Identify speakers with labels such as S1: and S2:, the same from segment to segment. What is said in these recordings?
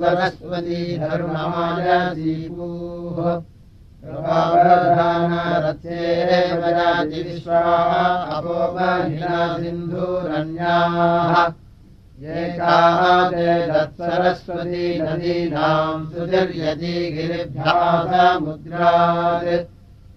S1: सरस्वती धर्मायदीपूः प्रभावधानरथेवराजिविश्वा अपोमहिला सिन्धुरन्याः एकाः ते दत्सरस्वती नदीनाम् सुतिर्यति गिरिभ्यासमुद्रात्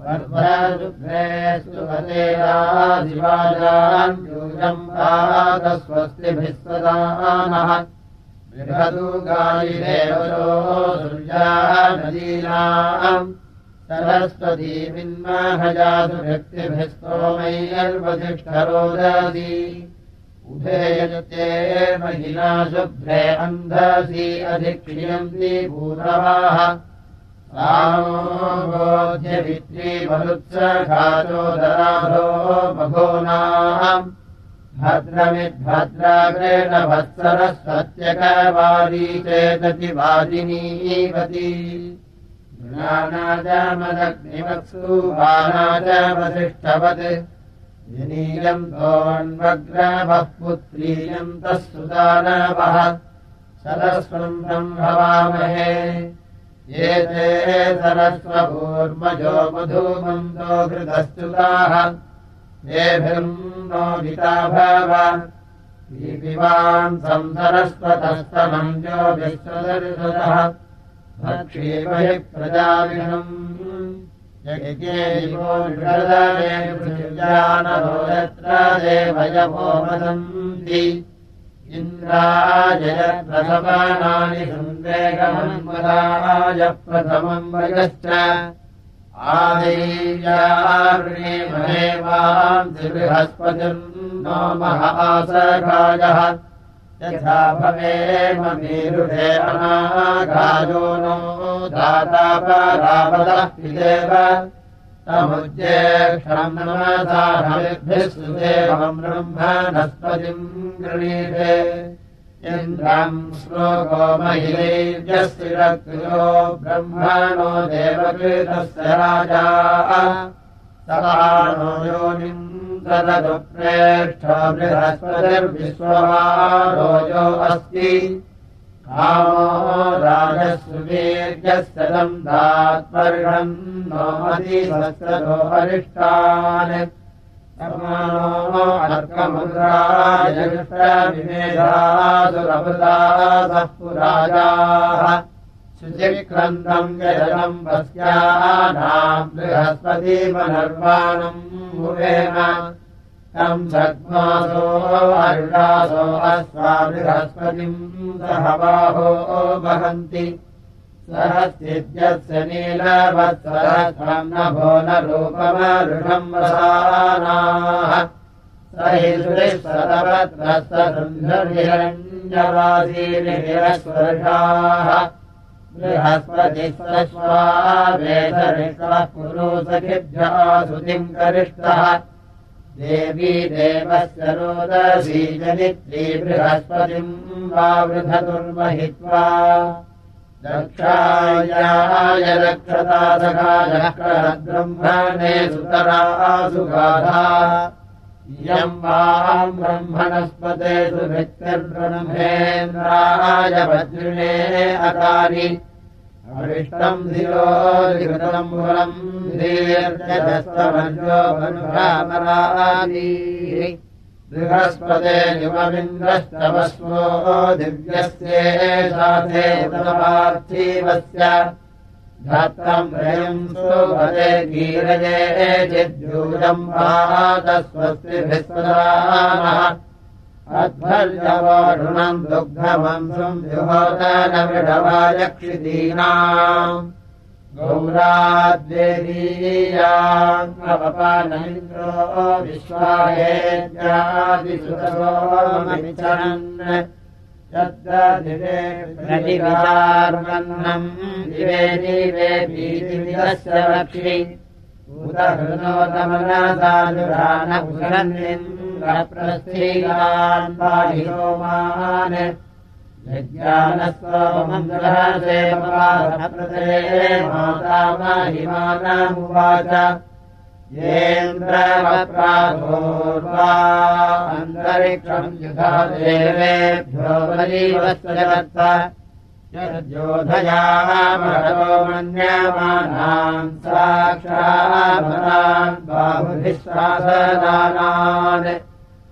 S1: व्यावः ूजम् पादस्वस्तिभिः सदानः बृहदु गायिदेवो दुर्या नदीनाम् सरस्वतीमिन्महजासु व्यक्तिभिः स्तोमैर्वधिष्ठरोदसी उभेयते महिला शुभ्रे अन्धसी अधिक्रियन्ति भूतवाः ोद्यवित्रीमरुत्सघातोदराभो मघोनाम् भद्रमिद्भद्राग्रेण भत्सरस्वत्यकवादी चेदति वादिनीवती ज्ञानाजमदग्निवत्सु बाणाजवसिष्ठवत् विनीयम् तोन्वग्रवः पुत्रीयम् तः सुदानवः सरस्वम् भवामहे एते सरस्वभूर्मजो मधुमन्दो दीपिवान् संसरस्वतस्तमम् जो विश्वदर्शतः। भक्षीमहि प्रजाविनम् यज्ञेवो निषदने पृथिव्यानरो यत्र देवयवो वदन्ति इन्द्राजयप्रथमानानि सन्देहमन्मदाय प्रथमम् वयश्च आदेव्यार्णेमहेवान्तिबृहस्पतिम् नो महासघायः यथा भवेममीरुषे अनाघायो नो पिदेव। तमुज्येक्षम् नमसाभिः सुदेवम् ब्रह्मणस्पतिम् इन्द्रम् श्लोको महिलैर्यस्तिरक्तो ब्रह्मणो देवकृतस्य राजा। सदानो योनिम् तदतु प्रेष्ठ बृहस्पतिर्विश्ववारोजो अस्ति। कामो राजस्वीर्यस्य दात्पर्षम् नो मतिसहस्रतो हरिष्टान् समानो अर्कमुद्रायजुष्टविमेधासुरभृतासः पुराजाः शुचिक्रन्दम् यजनम् वस्यानाम् बृहस्पतिमनर्वाणम् मुवेम तम् सद्मासो अरुणासो अस्वा बृहस्पतिम् सह बाहो वहन्ति सहस्यस्य नीलवत्सरम् नभो न रूपमरुषम् वसानाः। स हि सुरेश्वरवत्रस्तसन्धर्हिरण्यवासीनिरस्वर्षाः बृहस्पतिस्वश्वावेधरिष्वः कुरु सखिभ्यः सुतिम् करिष्ठः देवी देवस्य रोदसी जनित्री बृहस्पतिम् वा वृधतुर्महित्वा दक्षायाय रक्षतासखाब्रह्मणे सुतरासुगाधा इयम् वाम् ब्रह्मणस्पते सुभिक्तिर्ब्रह्मेन्द्राय वज्रिणे अकारि। अविष्टम् धिरो दीर्घस्तमन्यो मनुरामरादि बृहस्पते युवमिन्द्रस्तवस्वो दिव्यस्येषार्थेवस्य धात्रम् त्रयम् सुभते गीरये चिद्यूजम् पादस्वस्तिभिस्वदानः अध्वर्यवोढुनम् दुग्धमंसम् गौराद्वेदीयाङ्गपनमिन्द्रो विश्वाहेत्यादिसुतसोमविचरन् यद्दिवेर्वन्नम् दिवे भीतिविदस्य लक्ष्मी। उदहृनोदमनसानुरानपुरन्निन्द्रप्रस्थीयान् पाहिरोमान् यज्ञानस्वमन्द्रसेवपादप्रदे यज्ञानस्वमङ्गलसेवप्रदेवातामहिमानमुवाच येन्द्रवप्राभोर्वा युधा देवेभ्यो बलीवस्तजवत्त यद्योधयामरतो मन्यमानान् साक्षामरान् बाहुभिः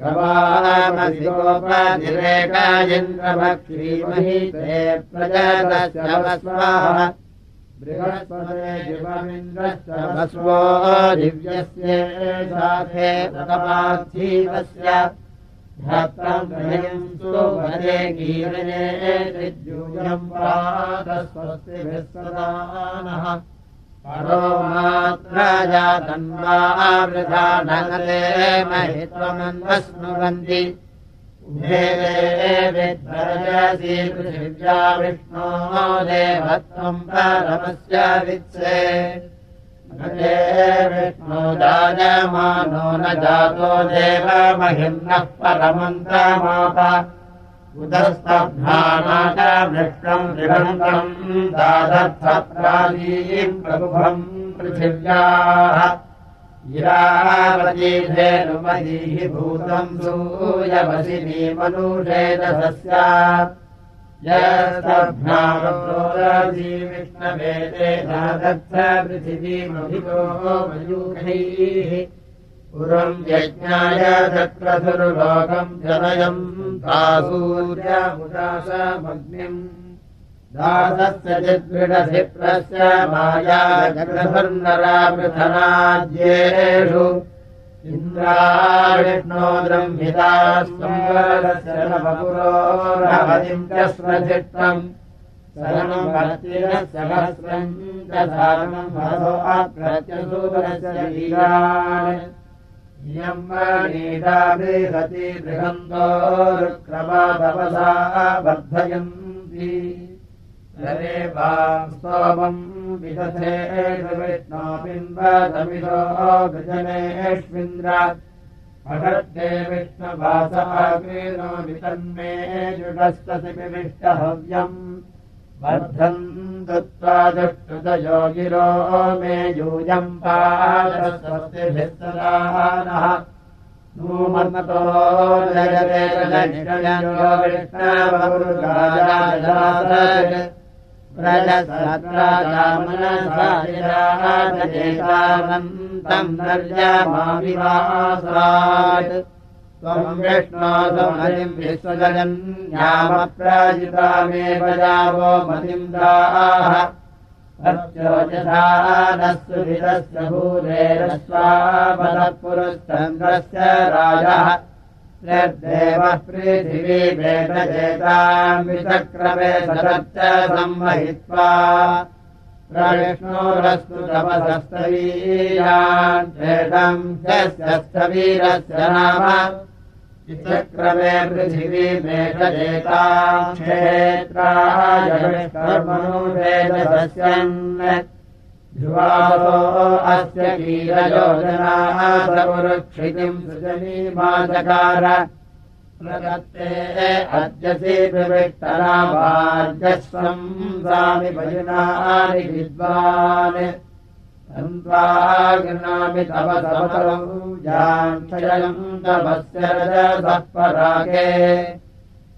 S1: गवामधिगोपनिरेकायन्द्रभक्षीमहि ते प्रजातस्वः बृहस्पते शिवमिन्द्रस्तवस्वो दिव्यस्य साथे तपार्थीवस्य भ्रात्रम् सुभरे गीरये त्रिद्यूयम् पादस्वस्तिभिः सदानः परो मात्रा जातन्वा वृथा नगरे महित्वमन्वस्नुवन्ति विद्वरजसि पृथिव्या विष्णोः देवत्वम् परमस्य वित्से न जातो देव महिम्नः परमन्तमाप। उदस्तभ्राणाचमृष्टम् त्रिभन्तम् दादर्थप्रादीम् प्रभुभम् पृथिव्याः। इरावतीधेनुमदीः भूतम् सूयवसिनी मनुषेदसस्या पृथिवीमभितो मयूखैः पुरम् यज्ञाय चक्रधुर्लोकम् जनयम् तासूर्यमुदासमग्निम् दासस्य चिद्विडधिप्रस्य माया जग्रधर्नरावृथनाद्येषु शरणम् भक्तिरस्य सहस्रम् च सारणम् भवो अप्रत्यसूरस्य वीरान्। इयम् नीताभिहति बृहन्तो रुक्रमादवसा वर्धयन्ति। स्तोमम् विदधे विष्णोबिम्बमिषो गजनेष्विन्द्र अषड्डे विष्णुवासाग्रीनो वितन्मे जुडस्तसिविष्टहव्यम् वर्धन् दत्त्वा दुष्टुतयो गिरो मे यूयम् पादस्वस्तिभिस्तदानः नूमन्मतो जगते त्वम् विष्णोदमतिम् विश्वजगन्यामप्राजितामेव जावो मतिन्द्राः अर्चोजधानस्तु विदस्य भूरेरस्वापदपुरश्चन्द्रस्य राजः देवः पृथिवी वेदजेताम् विचक्रमे सदच्च संवहित्वा। प्रविष्णोरस्तु तपसस्तवीयान् चेदम् ह्यस्य नाम। विचक्रमे पृथिवी क्षेत्राय विष्णुर्मनुवेदस्यन् ध्रुवासो अस्य सपुरुक्षितिम् सृजनीमाचकार प्रदत्ते अद्यसि विविक्तरावार्यस्वम् स्वामि भजनानि विद्वान्। अन्त्वा गृह्णामि तव तवस्य रजसः परागे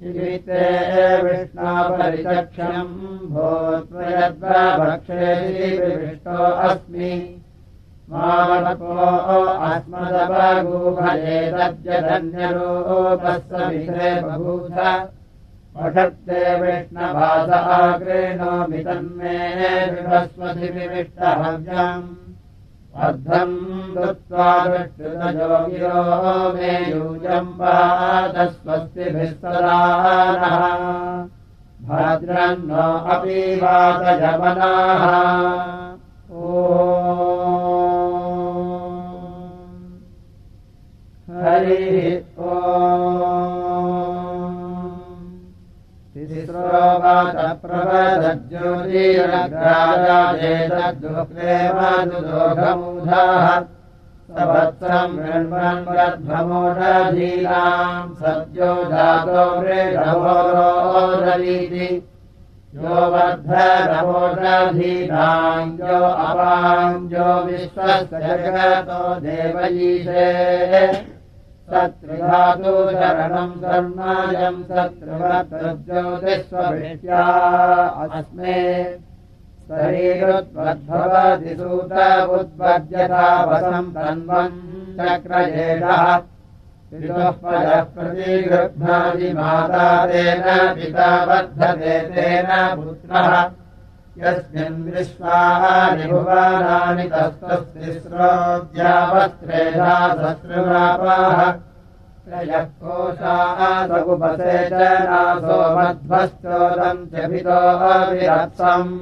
S1: ते विष्णापरिचक्षणम् भूत्वयद्वा भक्षेविष्टो अस्मि। मामपो अस्मदपगूभये तद्यधन्यरूपस्य विषये बभूथ। पठत्ते विष्णभासः कृणोमि तन्मे बृहस्पतिविष्टहव्यम् अर्धम् दत्त्वा दृष्टुतजोगिरो मे यूजम् वादस्वस्तिभिः सदा नः भद्रन्नो अपि वातजमनाः ओ हरिः प्रवदज्योतिरग्राजेतद्दुःखेमदुदोघमूधाः सवत्सम् मृण्मन्वध्वमोषधीनाम् सद्यो जातो मृगभोरोदरीति यो वर्धनमोषधीनाम् यो विश्वस्य जगतो देवयीशे सत्रिधातु शरणम् शर्णायम् सत्रिवज्योतिष्वभृत्या अस्मे शरीरुद्वद्भवति सूत उद्वद्यथा वसम् तन्वम् चक्रजेषः प्रतिगृह्णादि माता तेन पिता वर्धते तेन पुत्रः यस्मिन् विश्वानि भुवानानि तस्तस्तिस्रोद्यावस्त्रेधा शत्रुरापाः त्रयः कोशाः सगुपसे च नासो मध्वश्चोदम् च भितो विरत्सम्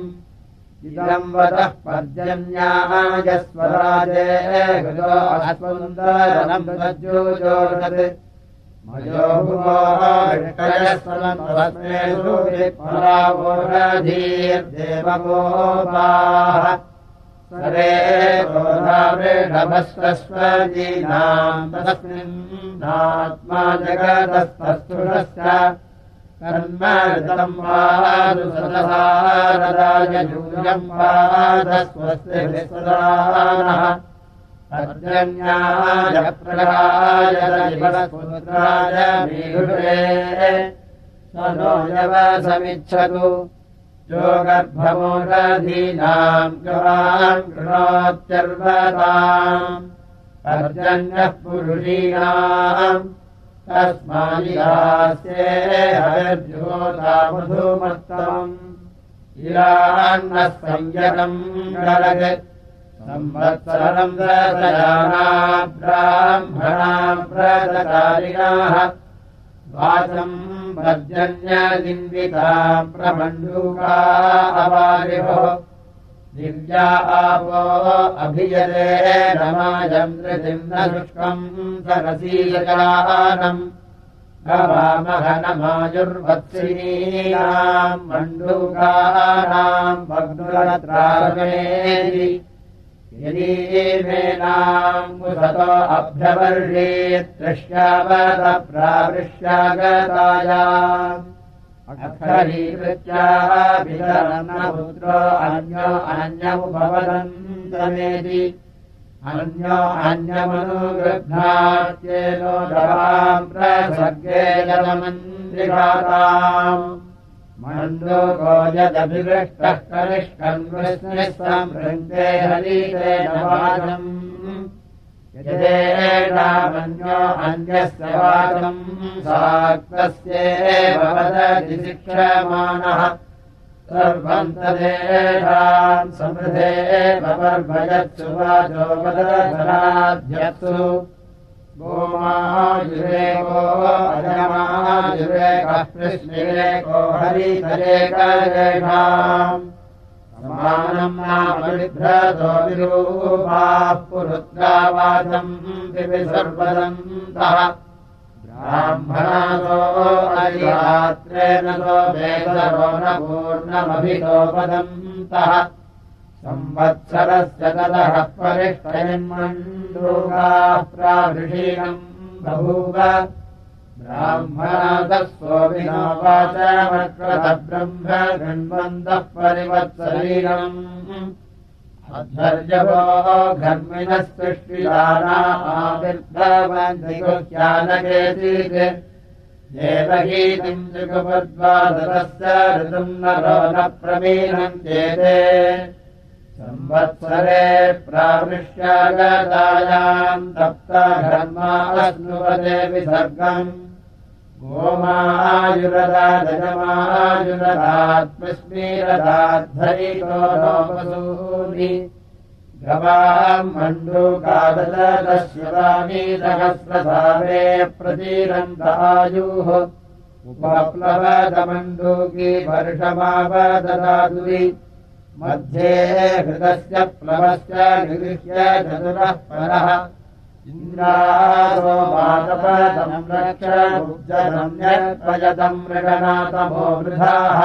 S1: इदम् वदः पर्जन्याः यस्वराजे हृदो अस्वन्दरम् रज्जोजोषत् विपरावोषधीर्देवगोपाः सरे गोधावृढभस्वस्वजीनाम् तस्मिन्नात्मा जगतस्तस्थुषश्च कर्मऋतम् वादुसदहारदाय जूयम् वादस्वस्य विस्वदानः अर्जन्याय प्रगाय मीढुरे स नो यवसमिच्छतु यो गर्भमोषधीनाम् गवान् कृणोत्यर्वताम् अर्जन्यः पुरुषीणाम्। तस्मादिहास्ये हरिर्ज्योतामधुमत्तमम् इरान्नः संयतम् गरगत् संवत्सरम् प्रदकारिणाः वाचम् पर्जन्यलिन्विताम् प्रमण्डूका अवारिभो दिव्या आपो अभियते रमाजम् धृतिम् न शुष्कम् सरसीयजानम्। गवामहनमायुर्वत्सीनाम् मण्डूकानाम् भग्नुरत्रागणेति यदीमेनाम् कुसतो अभ्यवर्षेत्तृष्यावतप्रावृष्यागतायाम् अखरीकृत्याभितरन्पुत्रो अन्यो अन्यमुपवदन्तमेति। अन्यो अन्यमनुगृह्णात्येनो दवाम् प्रसर्गे जलमन्त्रिघाताम् वृङ्गे हरीते नवाजम् यदेनामन्यो अन्यस्य वाचम् साक्तस्येव वदति शिक्षमाणः सर्वम् तदेषाम् समृधे वर्भयत्सु वाचो वदधराध्यत्सु गोमायुरेको अजमायुरेकः कृष्णिरेको हरितरेकरेषाम् समानम् नामविभ्रतो विरूपाः पुरुत्रावाचम् दिवि सर्वदन्तः अरियात्रेण सो वेदरो न पूर्णमभितोपदन्तः संवत्सरस्य ततः परिष्टयन्मण्डूकाप्रावृषीणम् बभूव। ब्राह्मणादस्वोऽभिनोवाचमक्रतब्रह्म गण्वन्तः परिवत्सरीरम् अध्वर्यवो घर्मिणः देवगीतिम् जुगपद्वादरस्य ऋतुम् नरो न प्रमीणम् चेते संवत्सरे प्रावृष्यागतायाम् तप्तघर्मास्नुवदे विसर्गम्। गोमायुरदाजमायुरदात्मस्मीरदाद्धरितो लोपसूनि गवाम् मण्डूकादशदश्वराणि सहस्रसारे प्रतीरन्तायुः उपप्लवदमण्डूकी वर्षमावददातुरि मध्ये हृदस्य प्लवस्य निगृह्य चतुरः परः। इन्द्रासो मातपदम् रक्षमुज्जनम्यत्वयतम् मृगनातमो वृथाः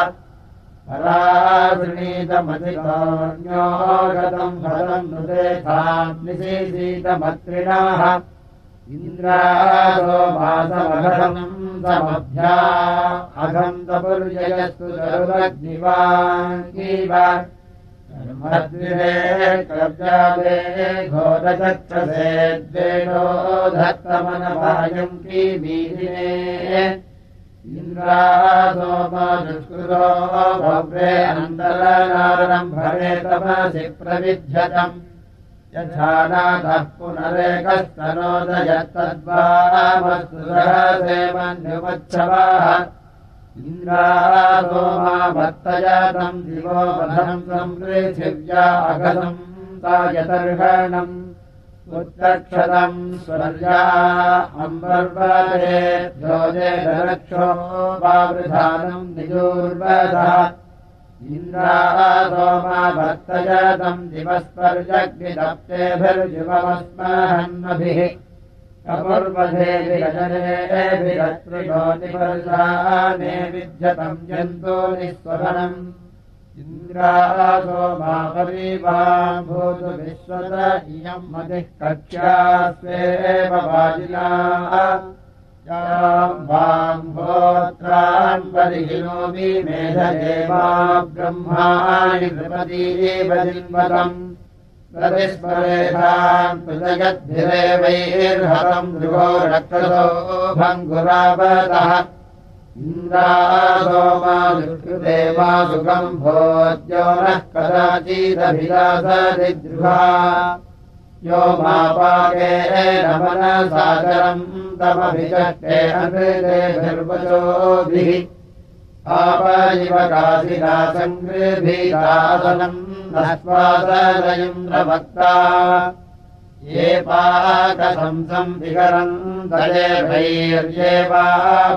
S1: परावृणीतमधिकान्यो गतम् फलम् नृतेथाम् निशीशीतमत्रिणाः इन्द्रासो मासमघम् समभ्या। अघन्तपुर्जयस्तु सर्वग्निवाङ्गीव धत्तमनभायम् कीमीदिने इन्द्रासोमदुष्कृतो भव्रे अन्तरनारणम् भवे तमसि प्रविध्यतम् यथा नाथः पुनरेकस्तनोदयत्तद्वामस्तु सहसे मन्युमच्छवाः इन्द्रासोमा भक्तजातम् दिवोपधम् संपृथिव्या अगतम् तायतर्हणम् उत्तक्षतम् स्वर्या अम्बर्वदे ज्योतिरक्षो वावृधानम् निजूर्वदः इन्द्रासोमा भक्तजातम् दिवस्पर्जग्निदप्तेभिर्जुवमस्महन्मभिः कपुर्वधेभिरजनेभिरत्रियोनिपर्शाने विद्यतम् जन्तो निःस्वनम् इन्द्रासो मा परीवा भूतु विश्वत इयम् स्वेव वाजिला याम् वाम्भोत्रान् परिहिनोमि मेधदेवा ब्रह्माणि भङ्गुरावतः। इन्द्रासोमा दुष्कृदेवा सुखम् भोज्यो नः कदाचिदभिलासदिद्रुहा यो मापाके नमनसागरम् तमभिचष्टे अनृतेभिर्वचोभिः नस्वादयन्द्रभक्ता ये पाकशंसम् विहरम् दये वा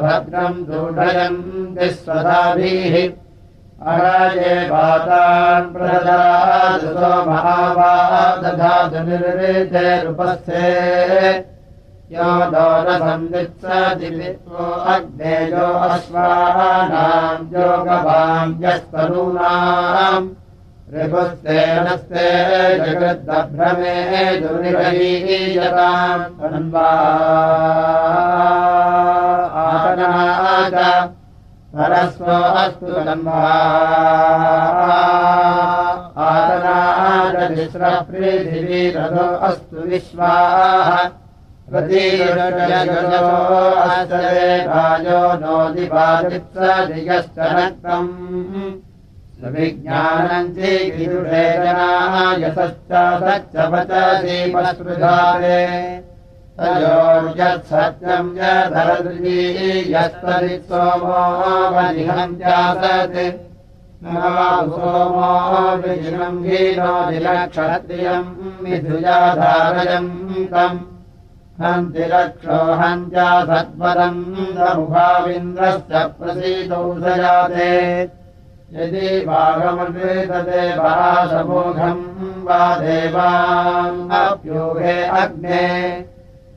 S1: भद्रम् दूढयन्ति स्वधाभिः। अराजे प्रददातु सोमहावा दधातु निर्विधेरुपस्थे यो वित्वो अग्नेयो अश्वानाम् योगवाङ्ग्यस्तनूनाम् ऋभुस्तेनस्ते जगद्दभ्रमे दुर्निरहीयताम् तन्वा। आतनाच परस्व अस्तु तन्वा। आतनाचतिस्रपृथिवी रथो अस्तु विश्वाः प्रतीयो अस्तरे राजो नोदिपादित्स नक्तम् विज्ञानम् चीकिरुषेजना यशश्च सच्च वचीपस्पृधारे तयोर्यत्सत्यम् यधरदृजी यस्तदि सोमोऽवनिहन्त्यासत् सोमो विधुजाधारयम् तम् हन्ति रक्षो हन्त्या सत्परम् दमुभाविन्द्रश्च प्रसीदौ सजाते यदि वागमन्वेतदेवासमोघम् वा देवाप्यूहे अग्ने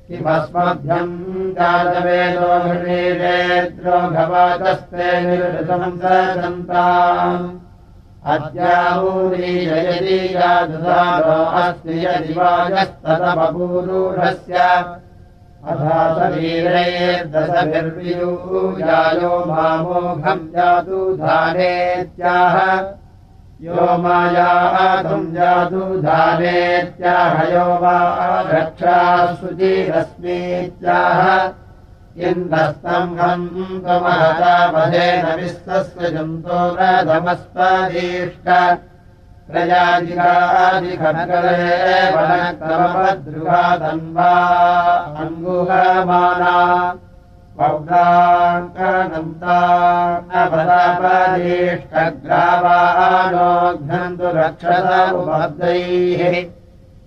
S1: किमस्मभ्यम् जातवेदो घृणीरेद्रो घवातस्ते निर्हृतम् सन्ताम् यदिवाजस्तदपूरूढस्य अथासवीरैर्दशभिर्वियूयायो मामोघम् जातुधानेत्याह यो मायातुम् जातुधानेत्याह यो वा रक्षा इन्द्रस्तम्भम् त्वमहतापदेन विस्तस्य जन्तो रथमस्पदीष्ट प्रजादिकादिखड्गले वनक्रमद्रुहादन्वा अङ्गुहमाना पौराङ्कनन्तापदीष्टग्रावाणोघ्नन्तु रक्षत उपब्दैः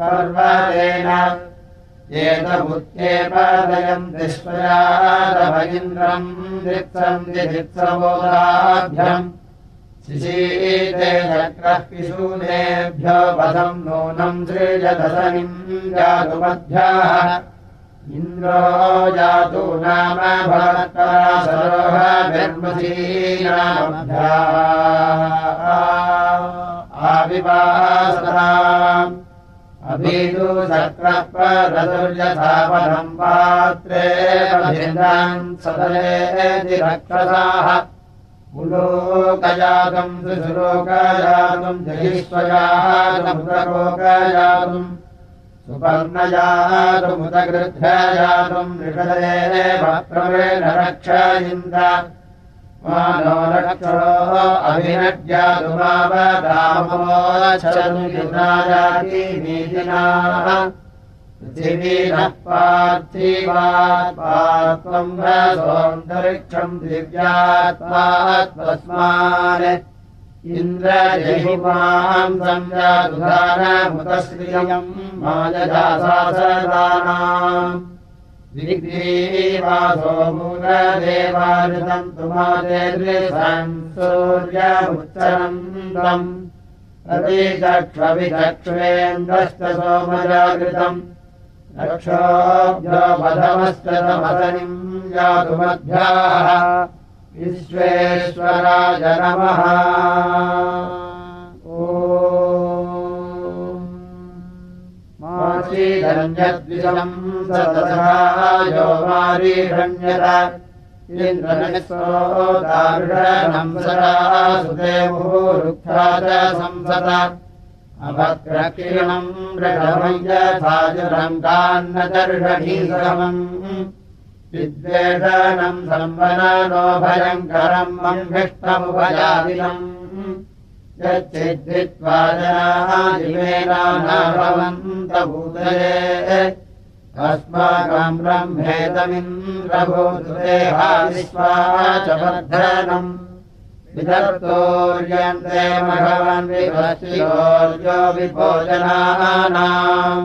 S1: पर्वतेन एतमुच्चेपादयम् विश्वयादभ इन्द्रम् दित्सम् दित्सवोदाभ्यम् शिशीते चक्रः पिशूनेभ्यो वधम् नूनम् सृजदशनिम् जातुमध्याः इन्द्रो जातु नाम भवत्परासरोहभिर्मसीनामभ्या आविवासता अभिदु सक्रप्रदुर्यथापदम् पात्रे सदले रक्षसाः पुलोकजातम् सुलोकजातम् जयिष्वजातमुदलोकजातम् सुपर्णजातुमुदगृध्रजातम् ऋषदेव प्रवेण रक्ष नीतिनाः पृथिवीनः पार्थिवात्मा त्वम् सौन्दरिक्षम् दिव्यात्मा तस्मान् तुमादेर्विसन् सूर्यमुच्चरन्तम् प्रतीचक्ष्वविचक्ष्वेन्द्रश्च सोमजागृतम् रक्षोभ्यो पदमस्तमसनिम् जातुमध्याः विश्वेश्वराय नमः मासीधन्यद्विषम् सदसायो मारीषण्यत इन्द्रनिसोदारुषणम् सदा सुदेवोरुक्षा च संसद अभद्रकिरणम् यथाजुरम् कान्नदर्षणीसमम् विद्वेषणम् संवनो भयङ्करम् मङ्घिष्टमुपजादिनम् यच्चिद्वित्वा जनादिमेनाभवन्तभूतये अस्माकम् ब्रह्मेतमिन्द्रभूतदेहा विश्वा च विदर्तोर्यन्ते मघवन् विभस्योर्यो विभोजनानाम्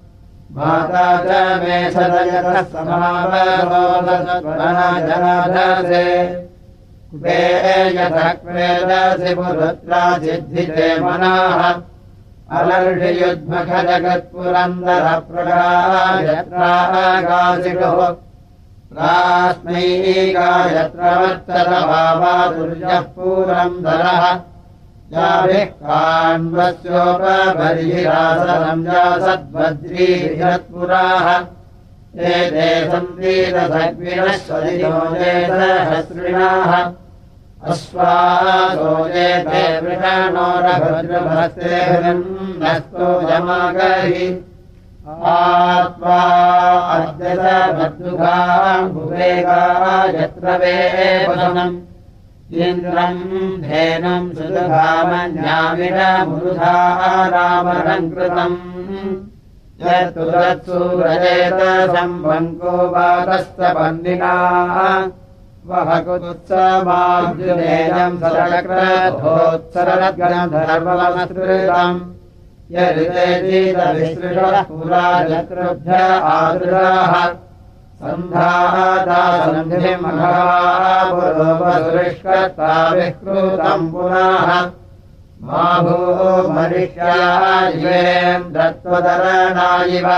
S1: माता च मे सदयतः समावरोदसे कुपे यथा क्वेदसि पुरुत्रासिद्धिते मनाः। अलर्षियुद्मखजगत्पुरन्दरप्रगायत्रागासिषुः प्रास्मै गायत्रवत्तरभावादुर्यः पूरन्दरः काण्वस्योपबर्हिरासरम् जासद्वज्रीयत्पुराः एते स्वदिनोदेशहस्रिणाः अश्वासो एते वृषणोरभद्रभस्तेभिर्नस्तो जमागहि आत्वा अद्यतमद्दुघा भुवेगा यत्र वेपसनम् सम्भङ्को वातस्तपन्दिना वहकुत्समार्जुनेयम् सरक्रथोत्सरद्गणधर्ममस्कृतम् यदितेजीतविसृषः पुराजकृभ्य आदृशाः विकृतम् पुनः मा भो मरिष्यायेन्द्रत्वदरणायिव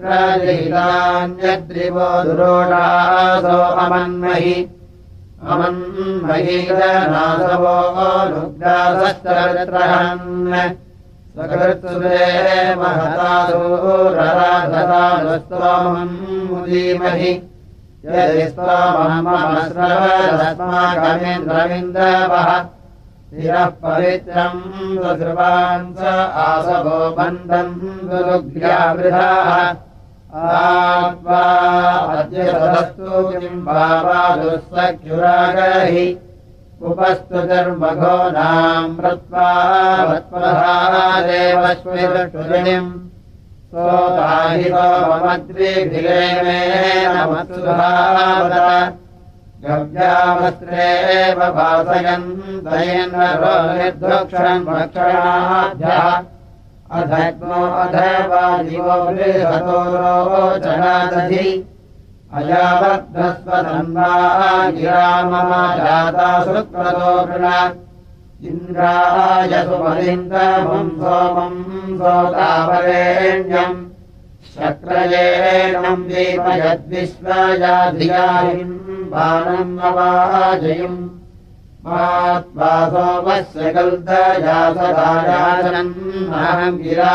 S1: प्रजितान्यद्रिवो दुरोडासो अमन्महि। अमन्महीरनासवो रुद्रासश्चरत्रहन् स्वकृत्सुरे महतासूरराधतानुस्तोमम् मुदीमहि यदि स्तोमहमस्रवदस्माकमिन्द्रमिन्द्रवः शिरः पवित्रम् स्वसृवान् स आसवो बन्धम् दुरुभ्यावृधाः आत्वा अद्य सदस्तु किम् भावादुःसख्युरागहि उपस्तु धर्मघो नाम् मृत्वा वत्पहादेवश्विरक्षुरिणिम् सोताहि सोमद्रिभिरे मे नमत्सुधावत गव्यावस्त्रेव भासयन् दयेन्द्रो निर्दोक्षम् भक्षणाभ्यः अधग्नो अधवादिवो बृहतो रोचनादधि अयावद्भस्वतन्वा गिरा इन्द्राय सुमलिन्दमम् सोमम् सोतावरेण्यम् शक्रयेणम् दीपयद्विश्वयाधियायिम् बाणम् अवाजयम् मात्वा सोमस्य कल्दया सदायासनम् अहम् गिरा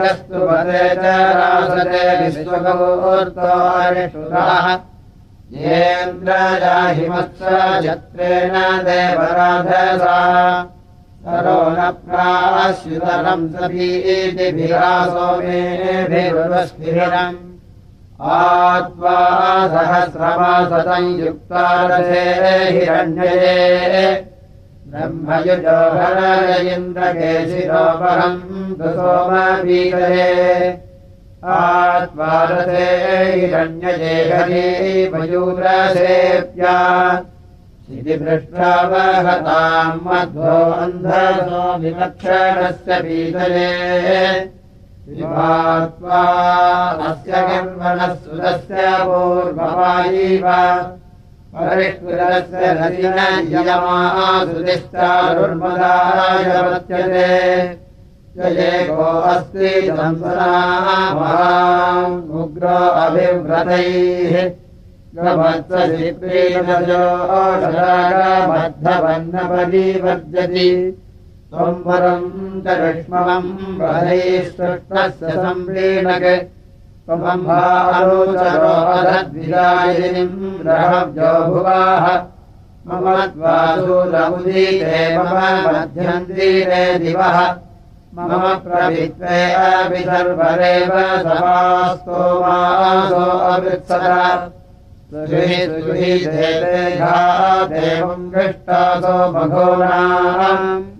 S1: कस्तु पदे च रासते विश्वगोर्तोरिषुराः येन्द्रजाहिमत्स यत्रेण देवराधसा। सरो न प्राश्युतरम् सतीतिभिरासो मेभिरुस्थिरम् आत्वा युक्ता रथे हिरण्यये ब्रह्मयुजोहरयिन्द्रकेशिरोपहम् दुसोमवीकरे आत्मारथे हिरण्यजे हरी मयूरसेप्या शितिपृष्ठावहताम् मध्वो अन्धसो विलक्षणस्य पीतले अस्य कर्मणः सुरस्य पूर्ववायीव जयेको अस्ति अभिव्रतैः। गमत्सजिप्रीणजोषरागमद्धवन्नपरीवर्जति त्वम् परम् चरुष्ममम् वधैस्तुष्टस्य संवीणक् त्वमम्भारोचरो मम मध्यन्तीरे दिवः। मम प्रवित्वे अपि सर्वरेव समास्तोमासो अवृत्सदा सुहीदेघा देवम् दृष्टासो इन्दिरा स्वः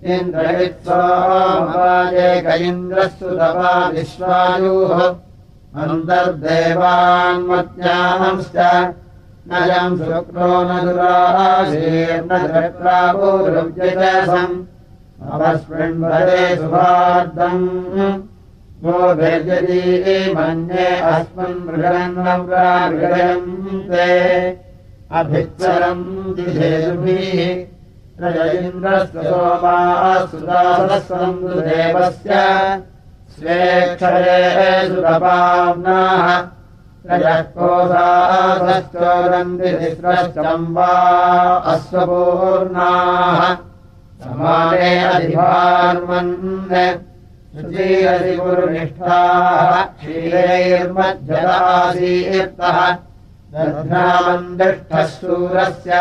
S1: इन्द्रहित्सोमाजेक इन्द्रस्तु तपा विश्वायुः अन्तर्देवान्मत्याहंश्च न यम् शुक्रो न दुराशीर्न द्रक्रापूर्व्यजसम् अवस्मिन्वरे सुभार्दम्। गोभिर्यदी मन्ये अस्मिन् मृगन्नव्रामृगयम् ते अभित्सरम् दिधेजुभिः स्वेक्षरे सुतपाम्नाः रजः कोशासश्चोदन्ति तिस्रश्चम् वा अश्वपूर्णाः समाने क्षीरैर्मज्जलासीर्तः दध्नामन्दिष्ठः सूरस्य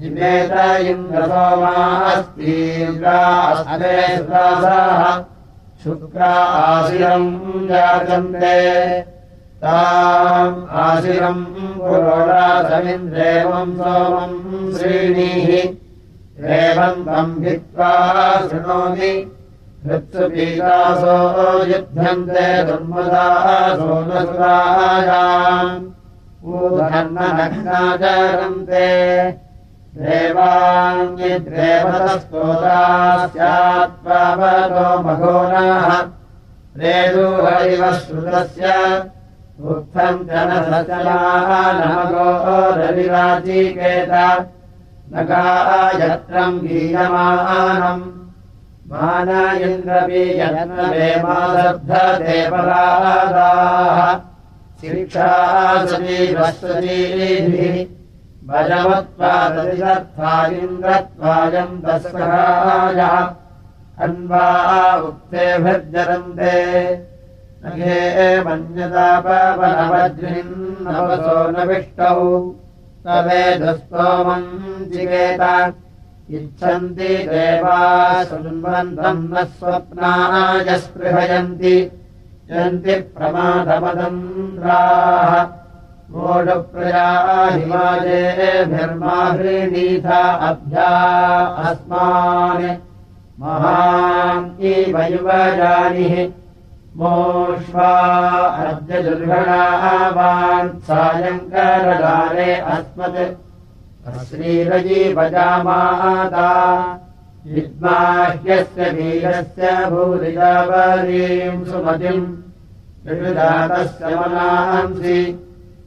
S1: जिमेत इन्द्रसोमास्तीन्द्रास्ते सुदासाः। शुक्रा आशिरम् जातन्ते ताम् आशिरम् पुरोडासमिन्द्रेवम् सोमम् श्रीणीः एवम् तम् हित्वा शृणोमि। दुर्मदासो न सुरायाम् ऊर्धर्मनग्नाचरन्ते स्यात्पावतो मघोनाः रेदुहरिव श्रुतस्य उक्थम् जनसचलाः नमगो रविराजीकेत नगायत्रम् गीयमानम्। मान इन्द्रबीजन्मेमादब्धदेवरादाः शिक्षासतीवस्वतीभिः भजवत्पादतिदर्था इन्द्रत्वायम् तस्करायः अन्वा उक्तेभिर्जरन्ते मन्यतापवनवज्रिन्नवसो न विष्टौ। तवेदस्तोमम् जिगेत इच्छन्ति देवा शृण्वन्तम् न स्वप्नाय स्पृहयन्ति। यन्ति प्रमादमदन्द्राः वोढप्रया हिमाजेभिर्माहृणीथा अभ्या अस्मान् महान् इव युवजानिः मोष्वा अद्य दुर्घणावान् सायङ्करदारे अस्मत्। श्रीरजीवजामाता विद्माह्यस्य वीरस्य भूरिजावरीम् सुमतिम्। आदोषिम्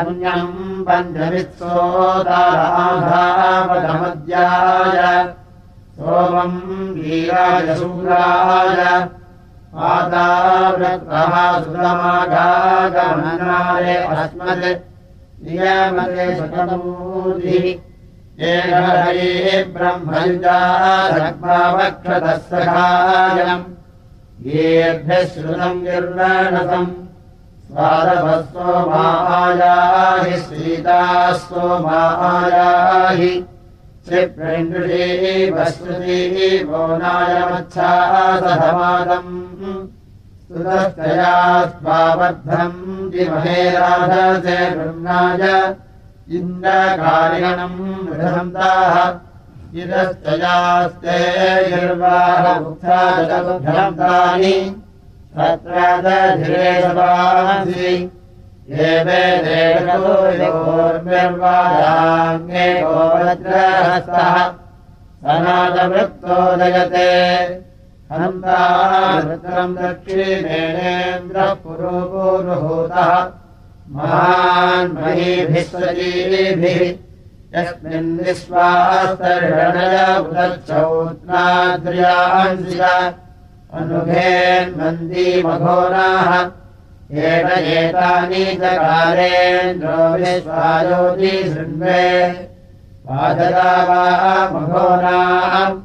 S1: अन्यम् पञ्चमित्सोदाराधावधमद्याय सोमम् वीराय शूराय आदावृत्रः सुरमाघागमनाय अस्मत्। नियमते येन हरेः ब्रह्मयुजाधग्मावक्षतः सखायम् येभ्यः श्रुतम् निर्वाणसम् स्वादभः सोमायाहि सीताः सोमायाहि श्रीप्रेन्दुषी वस्तुती वो नायमच्छा सधमादम् सुतश्चया स्वाबद्धम् जिमहे राधसे वृन्नाय इन्द्रकारिणम् बृहन्ताः इदश्चयास्ते गिर्वाहमुक्तानि तत्र गोवज्रहस्तः सनादवृत्तोदयते। हन्ताम् दक्षिणेन्द्रः पुरोपूरुभूतः महान् महीभिः सजीभिः यस्मिन् विश्वास्तर्षणय उदच्छौत्नाद्र्यान्सि अनुघेन्मन्दीमघोराः एत एतानि चकारेन्द्रो विश्वायोति शृण्वे। पाददा वा मघोराम्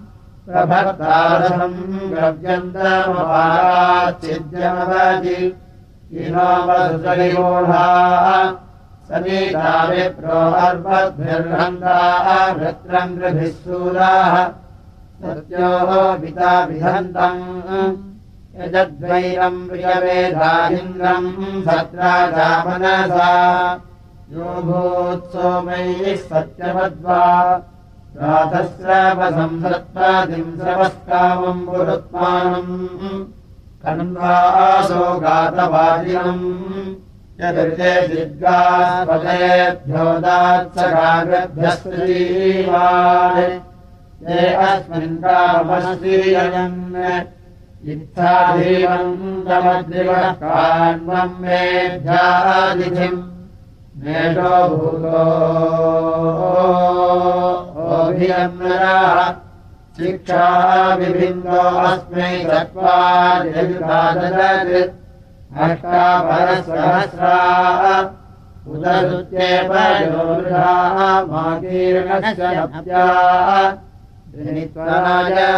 S1: प्रभक्तारसम् गव्यन्तमपाचिद्यमवति इनोमसुसरिमूढाः समीता विप्रो अर्वद्भिर्हन्ताः वृत्रम् गृभिः सूराः सत्योः पिता विहन्तम्। यजद्वैरम् प्रियवेधारिन्द्रम् सत्राजामनसा यो भूत्सोमैः सत्यवद्वा। रातस्रावसंसत्पादिम् स्रवस्कामम् पुरुत्मानम्। कण्वासो गातवादिनम् यदृते दिग्गास्पदेभ्योदात्सकाग्रभ्यस्त्रीवान् कान्वम् मेध्यादिथिम् मेषो भूतो शिक्षा विभिन्नो अस्मै चत्वारिदृत् अष्टापरसहस्रा उदरुत्येपयोषाः माकीर्णस्य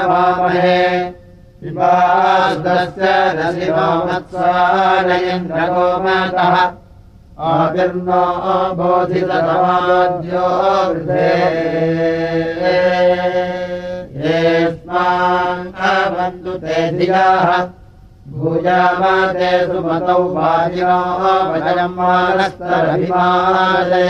S1: वामहे विवादस्य रसिवामत्सारयन्द्रगोमतः आविर्नो बोधितसमाद्यो वृधे। येष्मान् अवन्तु ते धियाः। भूयामाते सुमतौ वाजिनो वचनम् मानस्तरभिमादे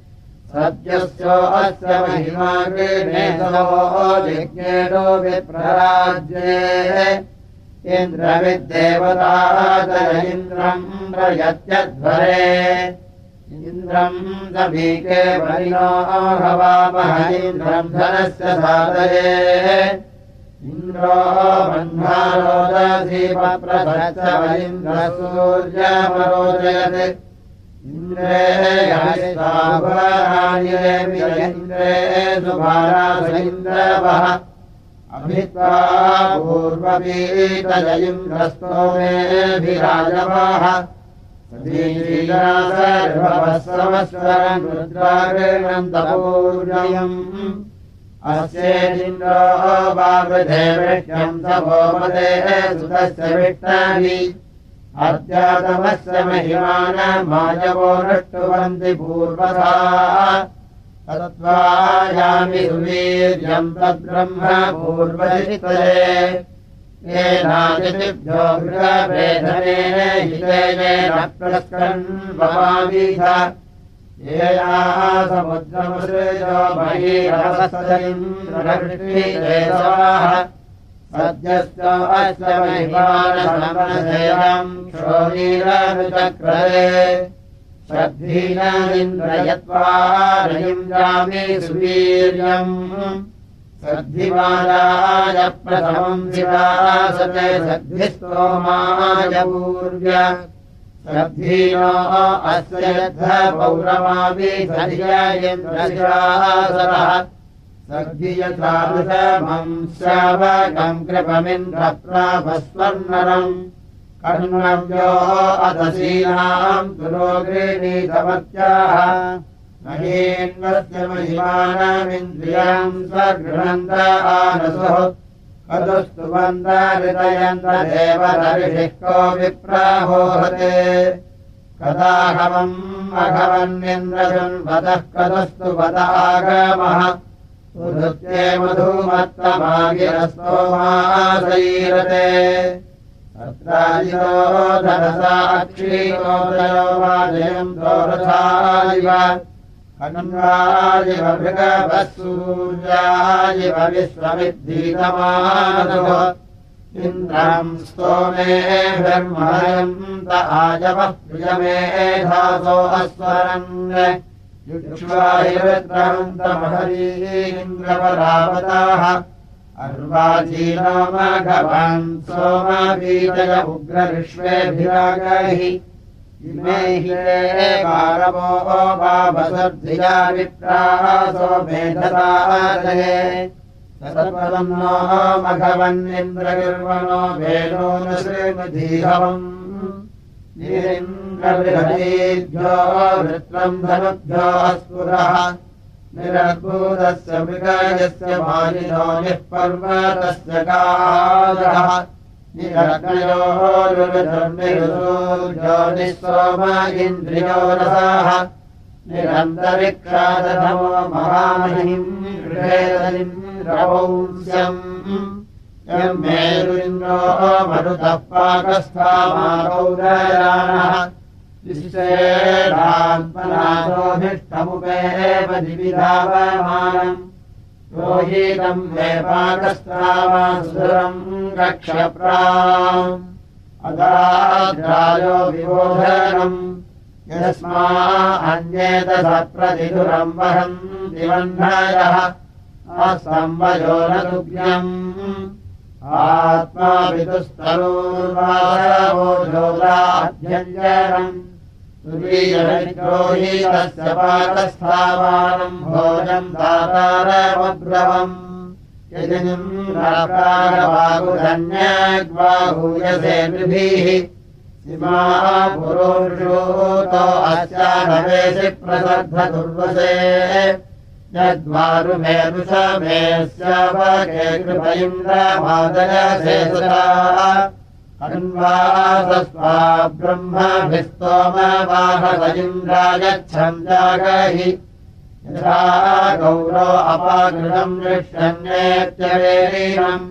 S1: सद्यस्यो अस्य महिमाग्ने समो जिज्ञेनो विप्रराज्ये। इन्द्रविद्देवतादय इन्द्रम् प्रयत्यध्वरे। इन्द्रम् हवामह इन्द्रम् धनस्य साधये इन्द्रो बह्नारोदीपप्रसत्सवलिन्द्रसूर्यमरोदयत् इन्द्रे इन्द्रे सुभारास इन्द्रवः अभित्वा पूर्वपीतजयिन्द्रस्तोमेऽभिराजवाः सर्वस्वरम् रुद्रागणन्तपूर्णयम् अस्येन्द्रो वावृधेविष्यम् सभोमदे सुतस्य विष्टानि अध्यातमस्य महिमानमायवो नष्टुवन्ति पूर्वथा तत्त्वायामि सुवीर्यम् तद्ब्रह्म पूर्वजितये येनादिभ्यो गृहवेधनेन हितेन प्रस्कन् भवामीथ येयाः समुद्रमसृजो श्रद्धीनमिन्द्रयत्वारयिन्द्रामि सुवीर्यम् सद्धिमालाय प्रथमम् शिवासते सद्भिस्तोमाय पूर्व्य। सद्धीनो अस्य यद्ध सद्येन्द्रशिवासरः सद्धि यथादृशमम् श्रावकम् कृपमिन्द्रप्राभस्वर्णरम् कर्णव्यो अदशीनाम् दुरोगृणीतमत्याः महीन्वस्य महिमानमिन्द्रियम् स्वगृहन्त आनसुः। कदुस्तुवन्त हृदयन्त देवदर्शिः को विप्राहोहते। कदाहवम् अघवन्निन्द्रजन्वतः कदस्तु वदागमः उदृत्ये मधुमत्तमागिरस्तोमासैरते अत्राजिरो धनसा अक्षीरोदयो वाजयम् दोरथादिव हन्वाजिव भृगवः सूर्याजिव विश्वमिद्धीतमानः इन्द्रम् स्तोमेभिर्मयन्त आजवः प्रियमेधासो अस्वरन् अर्वाचीनो मघवान् सोमबीजय इमे हि पारवो वावसर्धिया विप्रासो मेधसादये सर्वन्नो मघवन्निन्द्रगिर्वनो वेदो न श्रीमधीहवम् वृत्रम् धनुभ्यो अस्पुरः निरद्भूतस्य मृगयस्य मालिनो निः पर्वतस्य कालः निरन्तरिक्षादधमो महामहिम् गृहेदनिन्द्रवंस्यम् यम् मेरुन्द्रो मरुतः पाकस्थामागौरयानः विशेषात्मनाथोऽभिष्टमुपेव दिविधावमानम् रोहीतम् मे पाकस्थामासुरम् रक्षप्रा अदाद्रायो विबोधनम् यस्मा अन्येत सप्रतिधुरम् वहन् असंवयो न तुभ्यम् आत्मा विदुस्तनूर्वासवोजोदाभ्यञ्जनम् दातारमब्रवम् यजनिम् राकागवागुधन्यग्वाहूयसे नृभिः। सीमा पुरोषोतो अस्यानवेशि प्रसद्धदुर्वसे यद्वारुमेरुषमेस्यावके कृप इन्द्रमादयसे सुता अन्वासस्वा जागहि यथा गौरो अपाकृतम् दृष्यन्येत्यवेरीनम्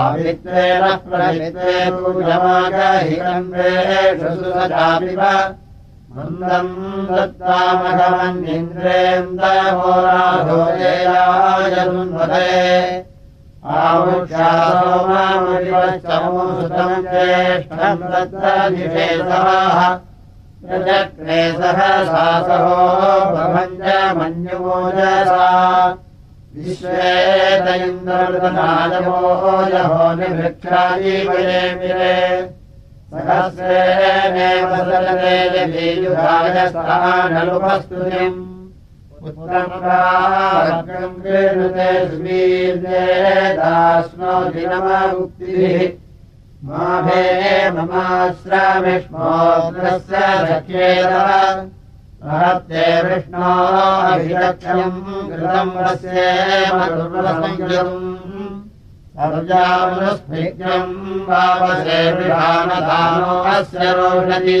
S1: आवित्वेन प्रहित्वे पूजमागहिरन्वेषु सुसजापिव मन्दम् दत्तामघमन्निन्द्रेन्दहोराधोरेयायन्वदे आमुष्यासोमामुषिवश्चमोसुतम् ज्येष्ठम् दत्तनिषेधाः प्रचक्रे सहसासहो भवञ्च मन्युमोजसा विश्वेत इन्द्रमृतनायमो जहो निभृक्षाजीवये विरे सहस्रेणेव सुवीर्येदास्नो दिनममुक्तिः। माभे ममाश्रामिष्मोग्रस्य सख्येतः महत्ते विष्णोऽभिलक्ष्यम् कृतम् वस्येमसंयुम् सर्जामनुस्मिग्नम् वावसे विधानदानो अस्य रोषति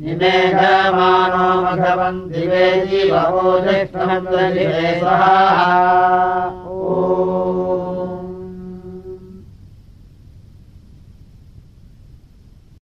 S1: निमे मघवन् दिवे मधवन् द्विवेदी भो जिवे